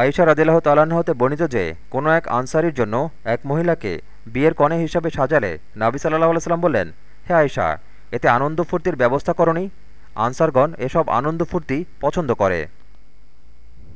আয়েশা রাজিল্লাহ তাল্লাহ্ন হতে বর্ণিত যে, কোনো এক আনসারির জন্য এক মহিলাকে বিয়ের কনে হিসাবে সাজালে নাবি সাল্লাহ আলাইসাল্লাম বললেন, হে আয়েশা, এতে আনন্দ ফুর্তির ব্যবস্থা করনি? আনসারগণ এসব আনন্দ ফুর্তি পছন্দ করে।